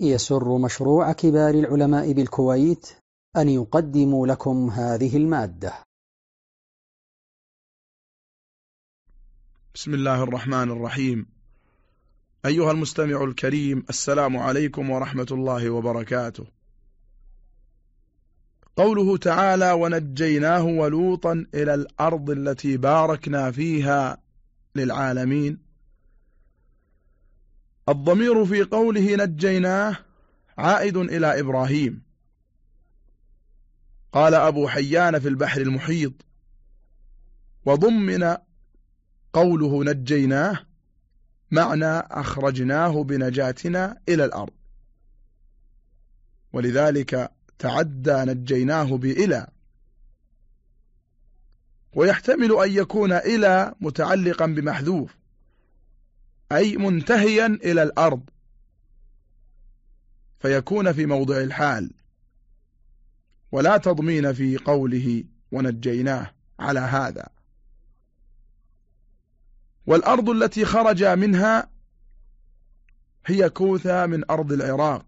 يسر مشروع كبار العلماء بالكويت أن يقدم لكم هذه المادة. بسم الله الرحمن الرحيم. أيها المستمع الكريم السلام عليكم ورحمة الله وبركاته. قوله تعالى ونجيناه ولوطا إلى الأرض التي باركنا فيها للعالمين الضمير في قوله نجيناه عائد إلى إبراهيم. قال أبو حيان في البحر المحيط وضمن قوله نجيناه معنى أخرجناه بنجاتنا إلى الأرض. ولذلك تعدى نجيناه بإلى. ويحتمل أن يكون إلى متعلقا بمحذوف. أي منتهيا إلى الأرض. فيكون في موضع الحال. ولا تضمين في قوله ونجيناه على هذا. والأرض التي خرج منها هي كوثى من أرض العراق.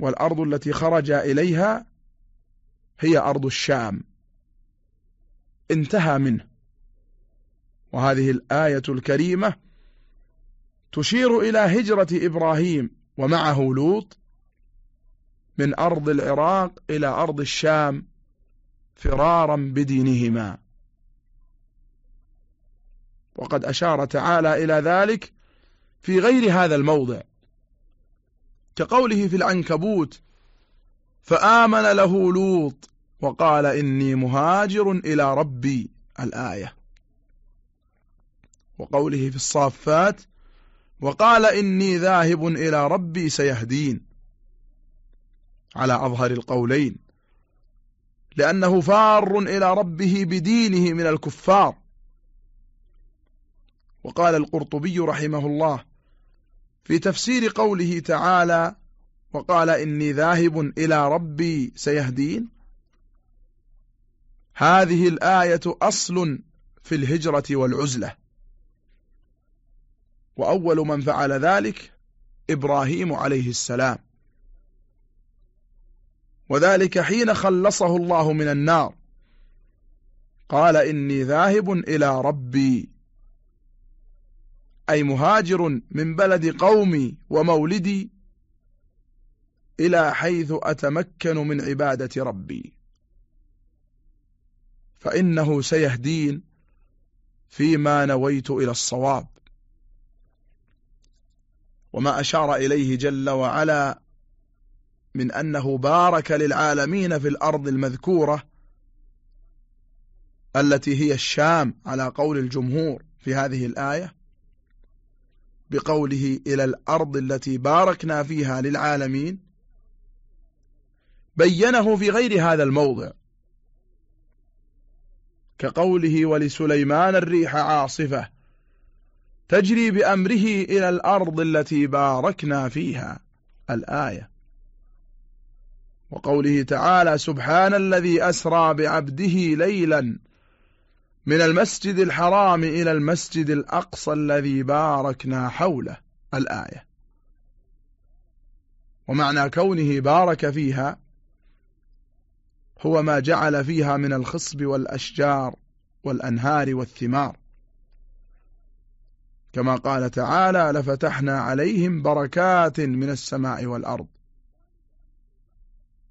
والأرض التي خرج إليها هي أرض الشام. انتهى منه. وهذه الآية الكريمة تشير إلى هجرة إبراهيم ومعه لوط من أرض العراق إلى أرض الشام فرارا بدينهما. وقد أشار تعالى إلى ذلك في غير هذا الموضع كقوله في العنكبوت فآمن له لوط وقال إني مهاجر إلى ربي الآية. وقوله في الصافات وقال إني ذاهب إلى ربي سيهدين. على أظهر القولين لأنه فار إلى ربه بدينه من الكفار. وقال القرطبي رحمه الله في تفسير قوله تعالى وقال إني ذاهب إلى ربي سيهدين. هذه الآية أصل في الهجرة والعزلة. وأول من فعل ذلك إبراهيم عليه السلام. وذلك حين خلصه الله من النار. قال إني ذاهب إلى ربي. أي مهاجر من بلد قومي ومولدي إلى حيث أتمكن من عبادة ربي. فإنه سيهدين فيما نويت إلى الصواب. وما أشار إليه جل وعلا من أنه بارك للعالمين في الأرض المذكورة التي هي الشام على قول الجمهور في هذه الآية بقوله إلى الأرض التي باركنا فيها للعالمين بينه في غير هذا الموضع كقوله ولسليمان الريح عاصفة تجري بأمره إلى الأرض التي باركنا فيها الآية. وقوله تعالى سبحان الذي أسرى بعبده ليلا من المسجد الحرام إلى المسجد الأقصى الذي باركنا حوله الآية. ومعنى كونه بارك فيها هو ما جعل فيها من الخصب والأشجار والأنهار والثمار. كما قال تعالى لفتحنا عليهم بركات من السماء والأرض.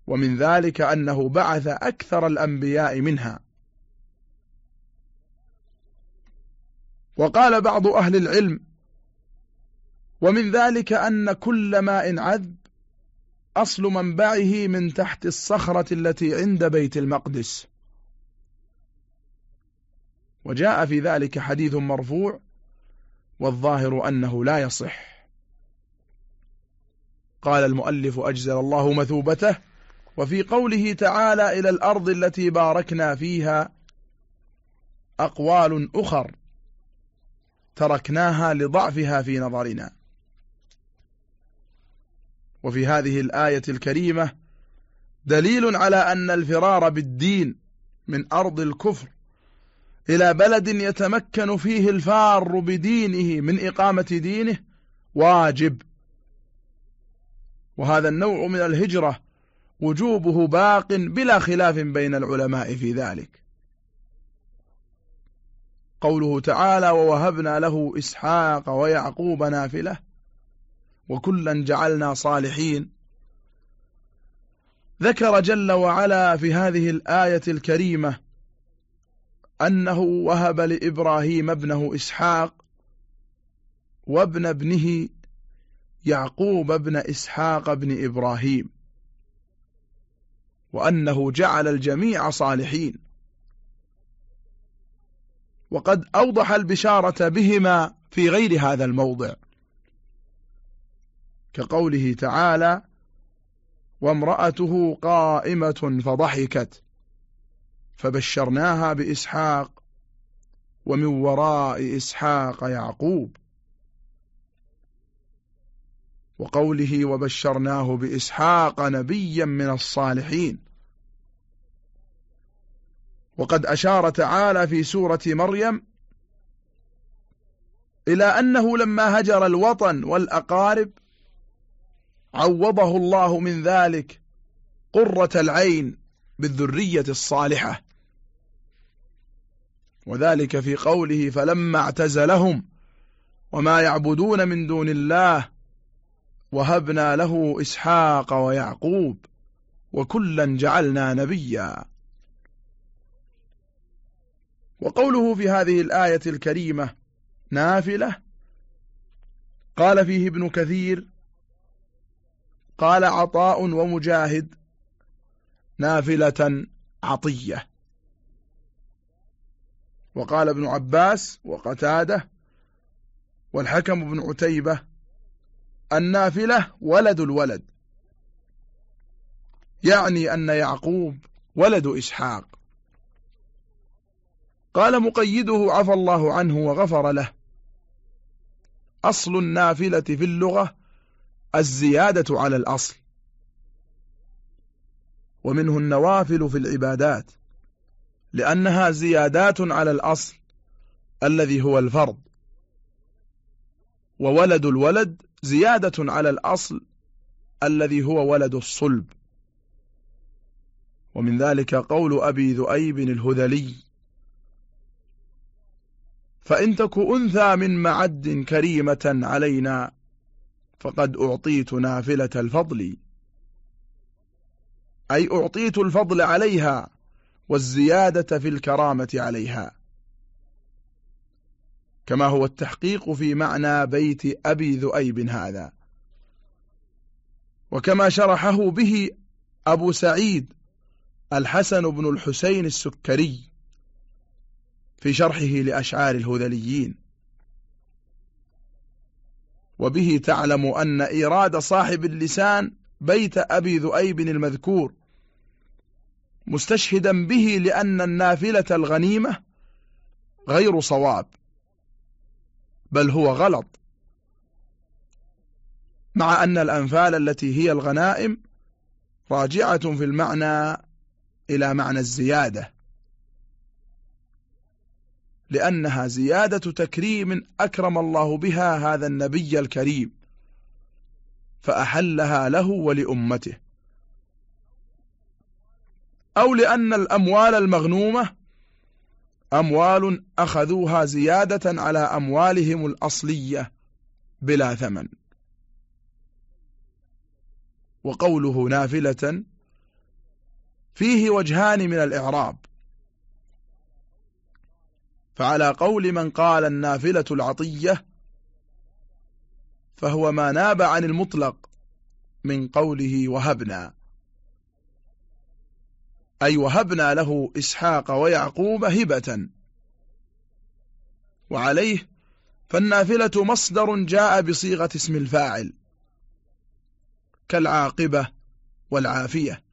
ومن ذلك أنه بعث أكثر الأنبياء منها. وقال بعض أهل العلم ومن ذلك أن كل ماء عذب أصل منبعه من تحت الصخرة التي عند بيت المقدس. وجاء في ذلك حديث مرفوع والظاهر أنه لا يصح. قال المؤلف أجزل الله مثوبته وفي قوله تعالى إلى الأرض التي باركنا فيها أقوال أخر تركناها لضعفها في نظرنا. وفي هذه الآية الكريمة دليل على أن الفرار بالدين من أرض الكفر إلى بلد يتمكن فيه الفار بدينه من إقامة دينه واجب. وهذا النوع من الهجرة وجوبه باق بلا خلاف بين العلماء في ذلك. قوله تعالى ووهبنا له إسحاق ويعقوب نافلة وكلا جعلنا صالحين ذكر جل وعلا في هذه الآية الكريمة أنه وهب لإبراهيم ابنه إسحاق وابن ابنه يعقوب ابن إسحاق بن إبراهيم وأنه جعل الجميع صالحين. وقد أوضح البشارة بهما في غير هذا الموضع كقوله تعالى وامرأته قائمة فضحكت فبشرناها بإسحاق ومن وراء إسحاق يعقوب. وقوله وبشرناه بإسحاق نبيا من الصالحين. وقد أشار تعالى في سورة مريم إلى أنه لما هجر الوطن والأقارب عوضه الله من ذلك قرة العين بالذرية الصالحة. وذلك في قوله فلما اعتزلهم وما يعبدون من دون الله وهبنا له إسحاق ويعقوب وكلا جعلنا نبيا. وقوله في هذه الآية الكريمة نافلة قال فيه ابن كثير قال عطاء ومجاهد نافلة عطية. وقال ابن عباس وقتاده والحكم بن عتيبة النافلة ولد الولد. يعني أن يعقوب ولد إسحاق. قال مقيده عفى الله عنه وغفر له. أصل النافلة في اللغة الزيادة على الأصل. ومنه النوافل في العبادات. لأنها زيادات على الأصل الذي هو الفرض. وولد الولد زيادة على الأصل الذي هو ولد الصلب. ومن ذلك قول أبي ذؤيب الهذلي فإن تك أنثى من معد كريمة علينا فقد أعطيت نافلة الفضل. أي أعطيت الفضل عليها والزيادة في الكرامة عليها. كما هو التحقيق في معنى بيت أبي ذؤيب هذا. وكما شرحه به أبو سعيد الحسن بن الحسين السكري في شرحه لأشعار الهذليين. وبه تعلم أن إيراد صاحب اللسان بيت أبي ذؤيب المذكور مستشهدا به لأن النافلة الغنيمة غير صواب بل هو غلط. مع أن الأنفال التي هي الغنائم راجعة في المعنى إلى معنى الزيادة لأنها زيادة تكريم أكرم الله بها هذا النبي الكريم فأحلها له ولأمته. أو لأن الأموال المغنومة أموال أخذوها زيادة على أموالهم الأصلية بلا ثمن. وقوله نافلة فيه وجهان من الإعراب. فعلى قول من قال النافلة العطية فهو ما ناب عن المطلق من قوله وهبنا. أي وهبنا له إسحاق ويعقوب هبة. وعليه فالنافلة مصدر جاء بصيغة اسم الفاعل كالعاقبة والعافية.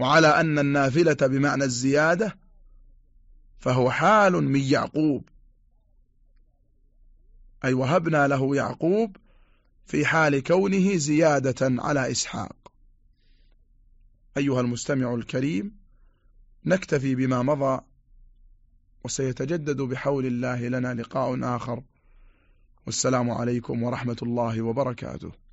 وعلى أن النافلة بمعنى الزيادة فهو حال من يعقوب. أي وهبنا له يعقوب في حال كونه زيادة على إسحاق. أيها المستمع الكريم نكتفي بما مضى وسيتجدد بحول الله لنا لقاء آخر. والسلام عليكم ورحمة الله وبركاته.